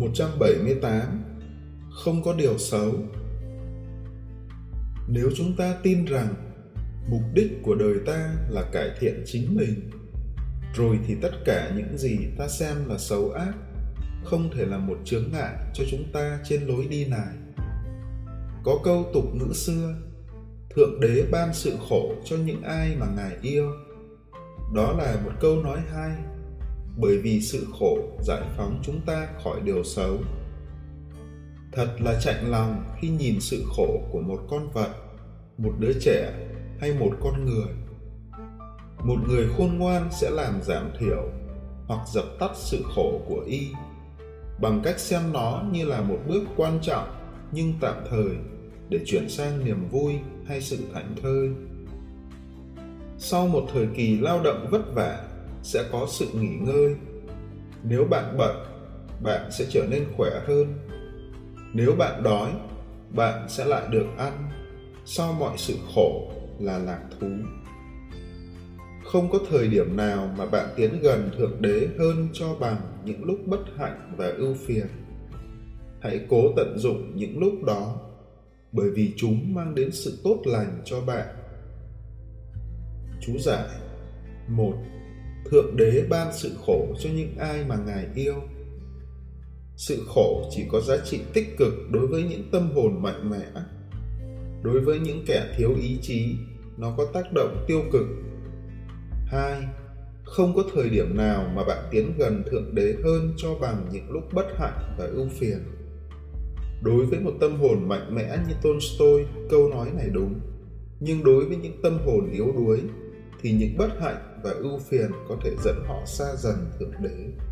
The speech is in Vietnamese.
178 Không có điều xấu Nếu chúng ta tin rằng mục đích của đời ta là cải thiện chính mình, rồi thì tất cả những gì ta xem là xấu ác không thể là một chướng ngại cho chúng ta trên lối đi này. Có câu tục ngữ xưa, Thượng Đế ban sự khổ cho những ai mà Ngài yêu. Đó là một câu nói hay, bởi vì sự khổ giải phóng chúng ta khỏi điều xấu. Thật là chạnh lòng khi nhìn sự khổ của một con vật, một đứa trẻ hay một con người. Một người khôn ngoan sẽ làm giảm thiểu hoặc dập tắt sự khổ của y bằng cách xem nó như là một bước quan trọng nhưng tạm thời để chuyển sang niềm vui hay sự thảnh thơi sau một thời kỳ lao động vất vả sẽ có sự nghỉ ngơi. Nếu bạn bận, bạn sẽ trở nên khỏe hơn. Nếu bạn đói, bạn sẽ lại được ăn. Sau mọi sự khổ là lạc thú. Không có thời điểm nào mà bạn tiến gần thượng đế hơn cho bằng những lúc bất hạnh và ưu phiền. Hãy cố tận dụng những lúc đó, bởi vì chúng mang đến sự tốt lành cho bạn. Chú giải một thượng đế ban sự khổ cho những ai mà ngài yêu sự khổ chỉ có giá trị tích cực đối với những tâm hồn mạnh mẽ đối với những kẻ thiếu ý chí nó có tác động tiêu cực Hai, Không có thời điểm nào mà bạn tiến gần Thượng Đế hơn cho bằng những lúc bất hạnh và ưu phiền. Đối với một tâm hồn mạnh mẽ như Tolstoy, câu nói này đúng. Nhưng đối với những tâm hồn yếu đuối, thì những bất hạnh và ưu phiền có thể dẫn họ xa dần Thượng Đế.